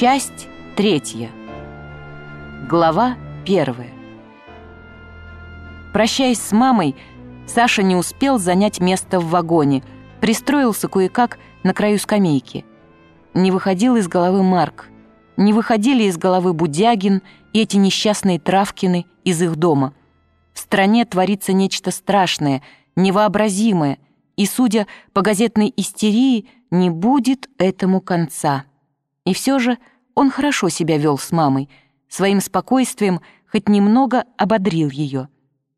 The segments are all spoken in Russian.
Часть третья. Глава первая. Прощаясь с мамой, Саша не успел занять место в вагоне, пристроился кое-как на краю скамейки. Не выходил из головы Марк, не выходили из головы Будягин и эти несчастные Травкины из их дома. В стране творится нечто страшное, невообразимое, и, судя по газетной истерии, не будет этому конца. И все же он хорошо себя вел с мамой, своим спокойствием хоть немного ободрил ее.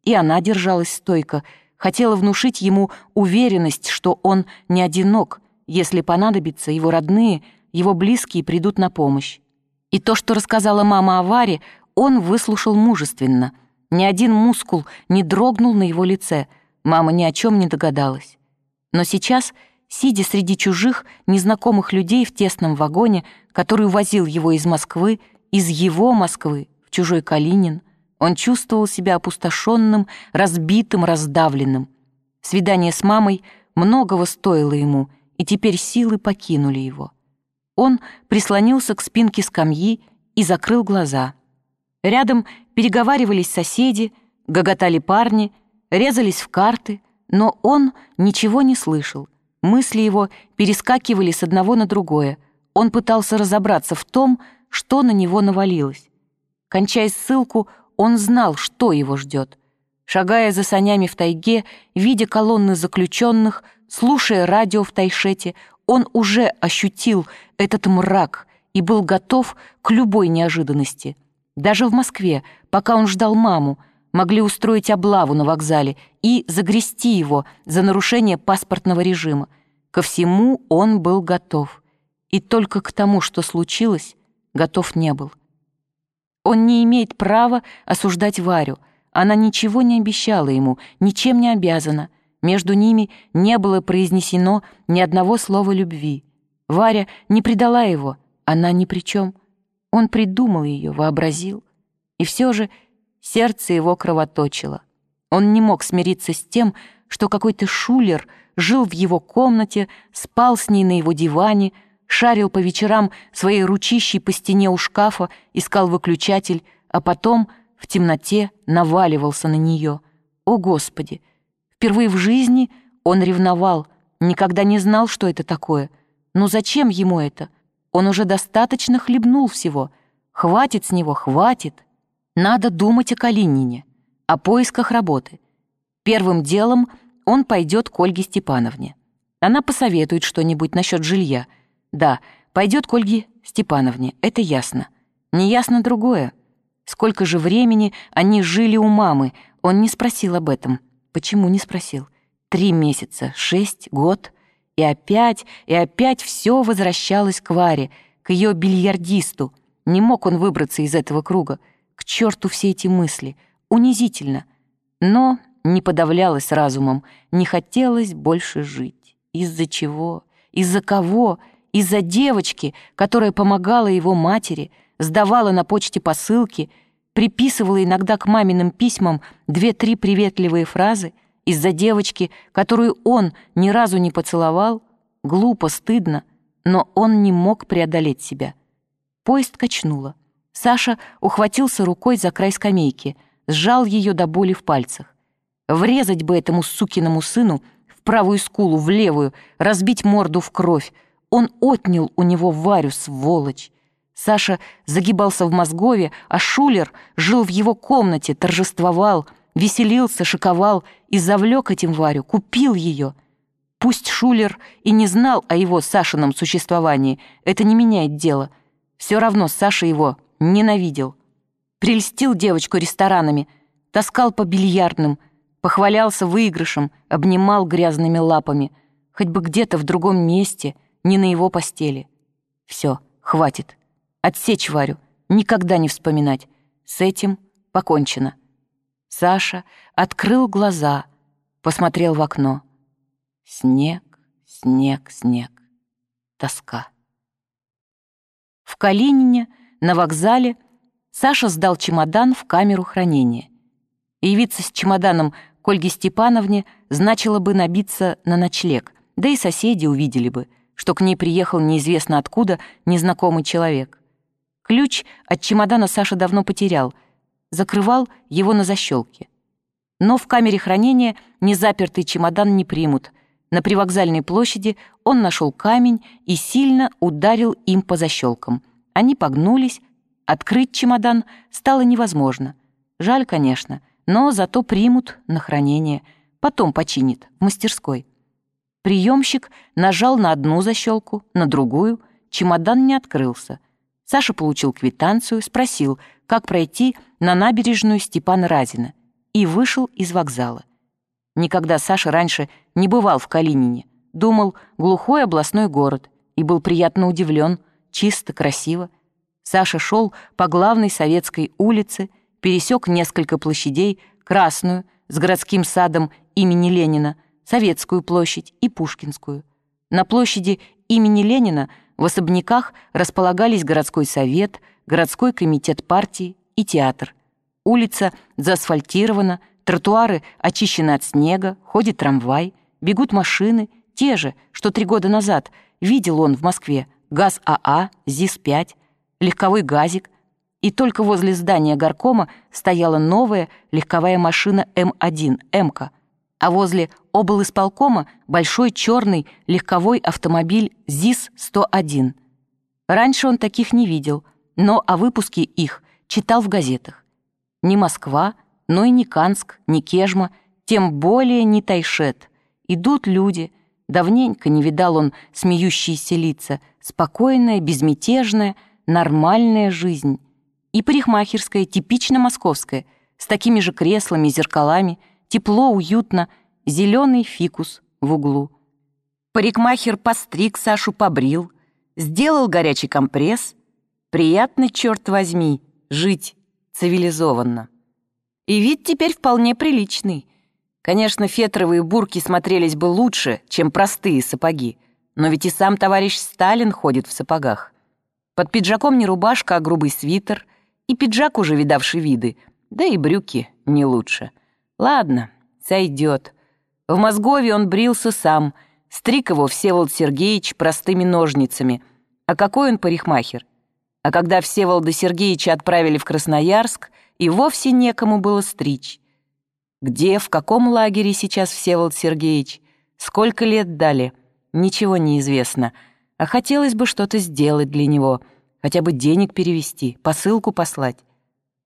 И она держалась стойко, хотела внушить ему уверенность, что он не одинок, если понадобится, его родные, его близкие придут на помощь. И то, что рассказала мама о Варе, он выслушал мужественно. Ни один мускул не дрогнул на его лице, мама ни о чем не догадалась. Но сейчас сидя среди чужих, незнакомых людей в тесном вагоне, который увозил его из Москвы, из его Москвы, в чужой Калинин, он чувствовал себя опустошенным, разбитым, раздавленным. Свидание с мамой многого стоило ему, и теперь силы покинули его. Он прислонился к спинке скамьи и закрыл глаза. Рядом переговаривались соседи, гоготали парни, резались в карты, но он ничего не слышал, Мысли его перескакивали с одного на другое. Он пытался разобраться в том, что на него навалилось. Кончая ссылку, он знал, что его ждет. Шагая за санями в тайге, видя колонны заключенных, слушая радио в тайшете, он уже ощутил этот мрак и был готов к любой неожиданности. Даже в Москве, пока он ждал маму, могли устроить облаву на вокзале и загрести его за нарушение паспортного режима. Ко всему он был готов. И только к тому, что случилось, готов не был. Он не имеет права осуждать Варю. Она ничего не обещала ему, ничем не обязана. Между ними не было произнесено ни одного слова любви. Варя не предала его, она ни при чем. Он придумал ее, вообразил. И все же Сердце его кровоточило. Он не мог смириться с тем, что какой-то шулер жил в его комнате, спал с ней на его диване, шарил по вечерам своей ручищей по стене у шкафа, искал выключатель, а потом в темноте наваливался на нее. О, Господи! Впервые в жизни он ревновал, никогда не знал, что это такое. Но зачем ему это? Он уже достаточно хлебнул всего. Хватит с него, хватит. Надо думать о Калинине, о поисках работы. Первым делом он пойдет к Ольге Степановне. Она посоветует что-нибудь насчет жилья. Да, пойдет к Ольге Степановне, это ясно. Неясно другое. Сколько же времени они жили у мамы, он не спросил об этом. Почему не спросил? Три месяца, шесть, год. И опять, и опять все возвращалось к Варе, к ее бильярдисту. Не мог он выбраться из этого круга. К черту все эти мысли. Унизительно. Но не подавлялась разумом, не хотелось больше жить. Из-за чего? Из-за кого? Из-за девочки, которая помогала его матери, сдавала на почте посылки, приписывала иногда к маминым письмам две-три приветливые фразы, из-за девочки, которую он ни разу не поцеловал, глупо, стыдно, но он не мог преодолеть себя. Поезд качнуло. Саша ухватился рукой за край скамейки, сжал ее до боли в пальцах. Врезать бы этому сукиному сыну в правую скулу, в левую, разбить морду в кровь. Он отнял у него Варю, сволочь. Саша загибался в Мозгове, а Шулер жил в его комнате, торжествовал, веселился, шиковал и завлек этим Варю, купил ее. Пусть Шулер и не знал о его Сашином существовании, это не меняет дело. Все равно Саша его Ненавидел. Прельстил девочку ресторанами, таскал по бильярдным, похвалялся выигрышем, обнимал грязными лапами, хоть бы где-то в другом месте, не на его постели. Все, хватит. Отсечь Варю, никогда не вспоминать. С этим покончено. Саша открыл глаза, посмотрел в окно. Снег, снег, снег. Тоска. В Калинине на вокзале Саша сдал чемодан в камеру хранения. Явиться с чемоданом к Ольге Степановне значило бы набиться на ночлег, да и соседи увидели бы, что к ней приехал неизвестно откуда незнакомый человек. Ключ от чемодана Саша давно потерял. Закрывал его на защелке. Но в камере хранения незапертый чемодан не примут. На привокзальной площади он нашел камень и сильно ударил им по защелкам. Они погнулись, открыть чемодан стало невозможно. Жаль, конечно, но зато примут на хранение, потом починит в мастерской. Приемщик нажал на одну защелку, на другую, чемодан не открылся. Саша получил квитанцию, спросил, как пройти на набережную Степана Разина и вышел из вокзала. Никогда Саша раньше не бывал в Калинине, думал, глухой областной город, и был приятно удивлен, чисто, красиво. Саша шел по главной советской улице, пересек несколько площадей, Красную, с городским садом имени Ленина, Советскую площадь и Пушкинскую. На площади имени Ленина в особняках располагались городской совет, городской комитет партии и театр – Улица заасфальтирована, тротуары очищены от снега, ходит трамвай, бегут машины, те же, что три года назад видел он в Москве, ГАЗ-АА, ЗИС-5, легковой газик, и только возле здания горкома стояла новая легковая машина М1, МК, а возле облисполкома большой черный легковой автомобиль ЗИС-101. Раньше он таких не видел, но о выпуске их читал в газетах. Ни Москва, но и не Канск, ни Кежма, тем более не Тайшет. Идут люди. Давненько не видал он смеющиеся лица. Спокойная, безмятежная, нормальная жизнь. И парикмахерская, типично московская, с такими же креслами зеркалами, тепло, уютно, зеленый фикус в углу. Парикмахер постриг Сашу, побрил, сделал горячий компресс. Приятно, черт возьми, жить цивилизованно. И вид теперь вполне приличный. Конечно, фетровые бурки смотрелись бы лучше, чем простые сапоги, но ведь и сам товарищ Сталин ходит в сапогах. Под пиджаком не рубашка, а грубый свитер, и пиджак уже видавший виды, да и брюки не лучше. Ладно, сойдет. В Мозгове он брился сам, стриг его Всеволод Сергеевич простыми ножницами. А какой он парикмахер? А когда Всеволода Сергеевича отправили в Красноярск, и вовсе некому было стричь. Где, в каком лагере сейчас Всеволод Сергеевич? Сколько лет дали? Ничего не известно. А хотелось бы что-то сделать для него, хотя бы денег перевести, посылку послать.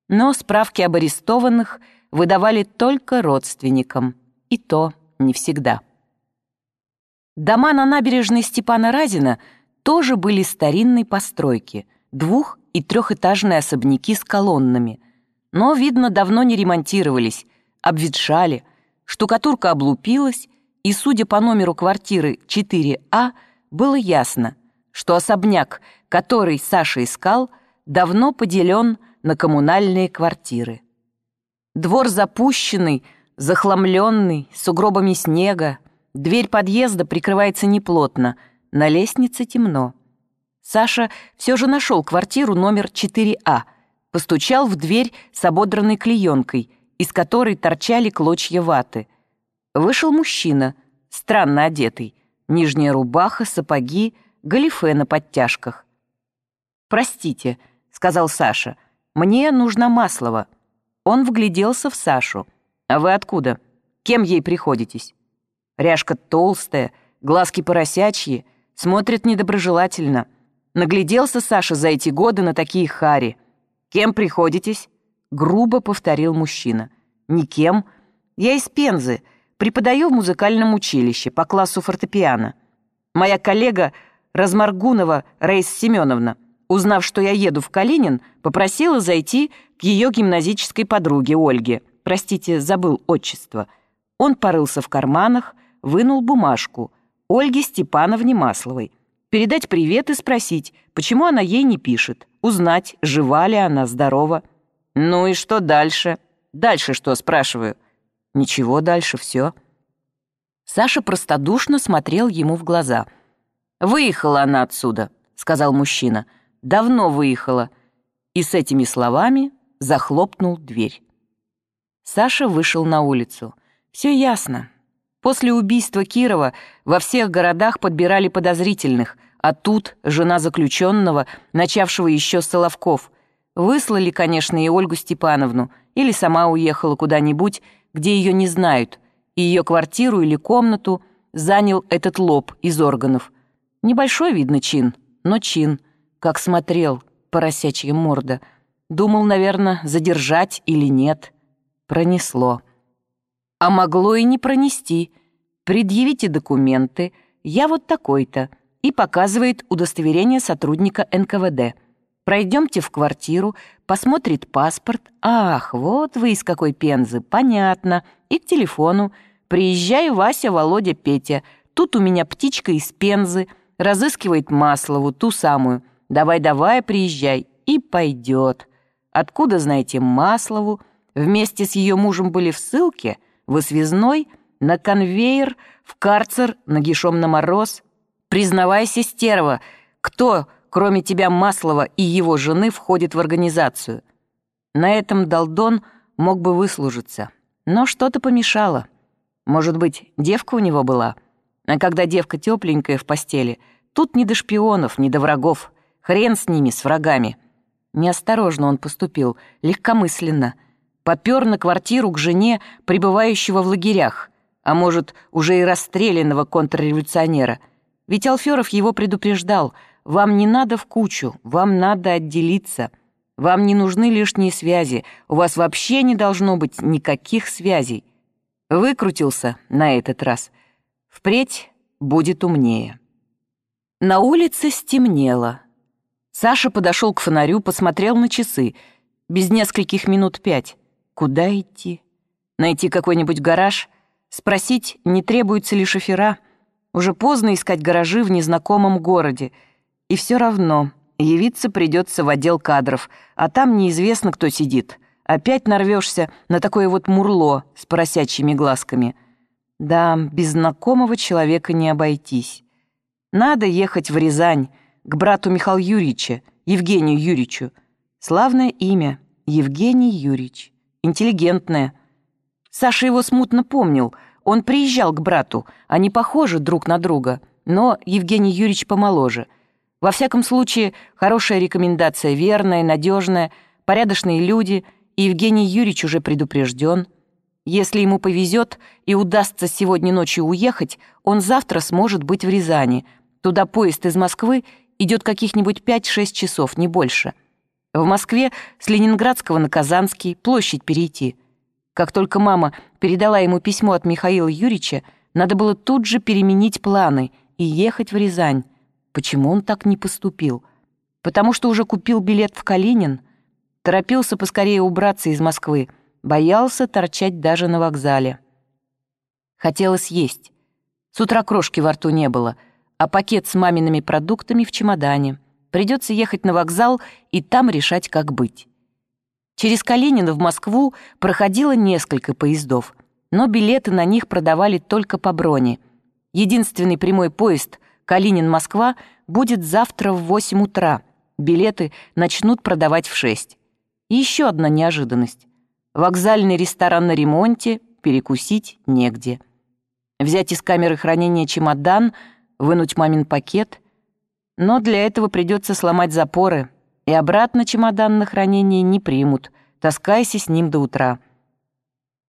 Но справки об арестованных выдавали только родственникам, и то не всегда. Дома на набережной Степана Разина тоже были старинной постройки — двух- и трехэтажные особняки с колоннами. Но, видно, давно не ремонтировались, обветшали, штукатурка облупилась, и, судя по номеру квартиры 4А, было ясно, что особняк, который Саша искал, давно поделен на коммунальные квартиры. Двор запущенный, захламленный, с угробами снега, дверь подъезда прикрывается неплотно, на лестнице темно. Саша все же нашел квартиру номер 4А, постучал в дверь с ободранной клеенкой, из которой торчали клочья ваты. Вышел мужчина, странно одетый, нижняя рубаха, сапоги, галифе на подтяжках. «Простите», — сказал Саша, — «мне нужна Маслова». Он вгляделся в Сашу. «А вы откуда? Кем ей приходитесь?» Ряжка толстая, глазки поросячьи, смотрит недоброжелательно — Нагляделся Саша за эти годы на такие хари. «Кем приходитесь?» — грубо повторил мужчина. «Никем. Я из Пензы, преподаю в музыкальном училище по классу фортепиано. Моя коллега Размаргунова Раиса Семеновна, узнав, что я еду в Калинин, попросила зайти к ее гимназической подруге Ольге. Простите, забыл отчество. Он порылся в карманах, вынул бумажку. Ольге Степановне Масловой передать привет и спросить, почему она ей не пишет, узнать, жива ли она, здорова. Ну и что дальше? Дальше что, спрашиваю? Ничего дальше, все. Саша простодушно смотрел ему в глаза. «Выехала она отсюда», — сказал мужчина. «Давно выехала». И с этими словами захлопнул дверь. Саша вышел на улицу. Все ясно. После убийства Кирова во всех городах подбирали подозрительных, А тут жена заключенного, начавшего еще Соловков. Выслали, конечно, и Ольгу Степановну, или сама уехала куда-нибудь, где ее не знают, и ее квартиру или комнату занял этот лоб из органов. Небольшой, видно, чин, но чин, как смотрел, поросячья морда. Думал, наверное, задержать или нет. Пронесло. А могло и не пронести. Предъявите документы, я вот такой-то, и показывает удостоверение сотрудника НКВД. Пройдемте в квартиру, посмотрит паспорт. Ах, вот вы из какой пензы, понятно. И к телефону. Приезжай, Вася, Володя, Петя. Тут у меня птичка из пензы. Разыскивает Маслову, ту самую. Давай-давай, приезжай. И пойдет. Откуда знаете Маслову? Вместе с ее мужем были в ссылке, в связной, на конвейер, в карцер, нагишом на мороз. Признавайся, стерва, кто кроме тебя Маслова и его жены, входит в организацию. На этом Долдон мог бы выслужиться. Но что-то помешало. Может быть, девка у него была? А когда девка тепленькая в постели, тут не до шпионов, не до врагов. Хрен с ними, с врагами. Неосторожно он поступил, легкомысленно. Попер на квартиру к жене, пребывающего в лагерях, а может, уже и расстрелянного контрреволюционера. Ведь Алферов его предупреждал — вам не надо в кучу, вам надо отделиться. Вам не нужны лишние связи, у вас вообще не должно быть никаких связей. Выкрутился на этот раз. Впредь будет умнее. На улице стемнело. Саша подошел к фонарю, посмотрел на часы. Без нескольких минут пять. Куда идти? Найти какой-нибудь гараж? Спросить, не требуются ли шофера? Уже поздно искать гаражи в незнакомом городе — и все равно явиться придется в отдел кадров, а там неизвестно, кто сидит. Опять нарвешься на такое вот мурло с поросячьими глазками. Да, без знакомого человека не обойтись. Надо ехать в Рязань, к брату Михаила Юрьевича, Евгению Юрьевичу. Славное имя — Евгений Юрьевич. Интеллигентное. Саша его смутно помнил. Он приезжал к брату. Они похожи друг на друга, но Евгений Юрьевич помоложе — во всяком случае, хорошая рекомендация, верная, надежная, порядочные люди, и Евгений Юрьевич уже предупрежден. Если ему повезет и удастся сегодня ночью уехать, он завтра сможет быть в Рязани. Туда поезд из Москвы идет каких-нибудь 5-6 часов, не больше. В Москве с Ленинградского на Казанский площадь перейти. Как только мама передала ему письмо от Михаила Юрьевича, надо было тут же переменить планы и ехать в Рязань. Почему он так не поступил? Потому что уже купил билет в Калинин? Торопился поскорее убраться из Москвы. Боялся торчать даже на вокзале. Хотелось есть. С утра крошки во рту не было, а пакет с мамиными продуктами в чемодане. Придется ехать на вокзал и там решать, как быть. Через Калинин в Москву проходило несколько поездов, но билеты на них продавали только по броне. Единственный прямой поезд Калинин-Москва будет завтра в 8 утра. Билеты начнут продавать в 6. И еще одна неожиданность. Вокзальный ресторан на ремонте, перекусить негде. Взять из камеры хранения чемодан, вынуть мамин пакет. Но для этого придется сломать запоры, и обратно чемодан на хранение не примут. Таскайся с ним до утра.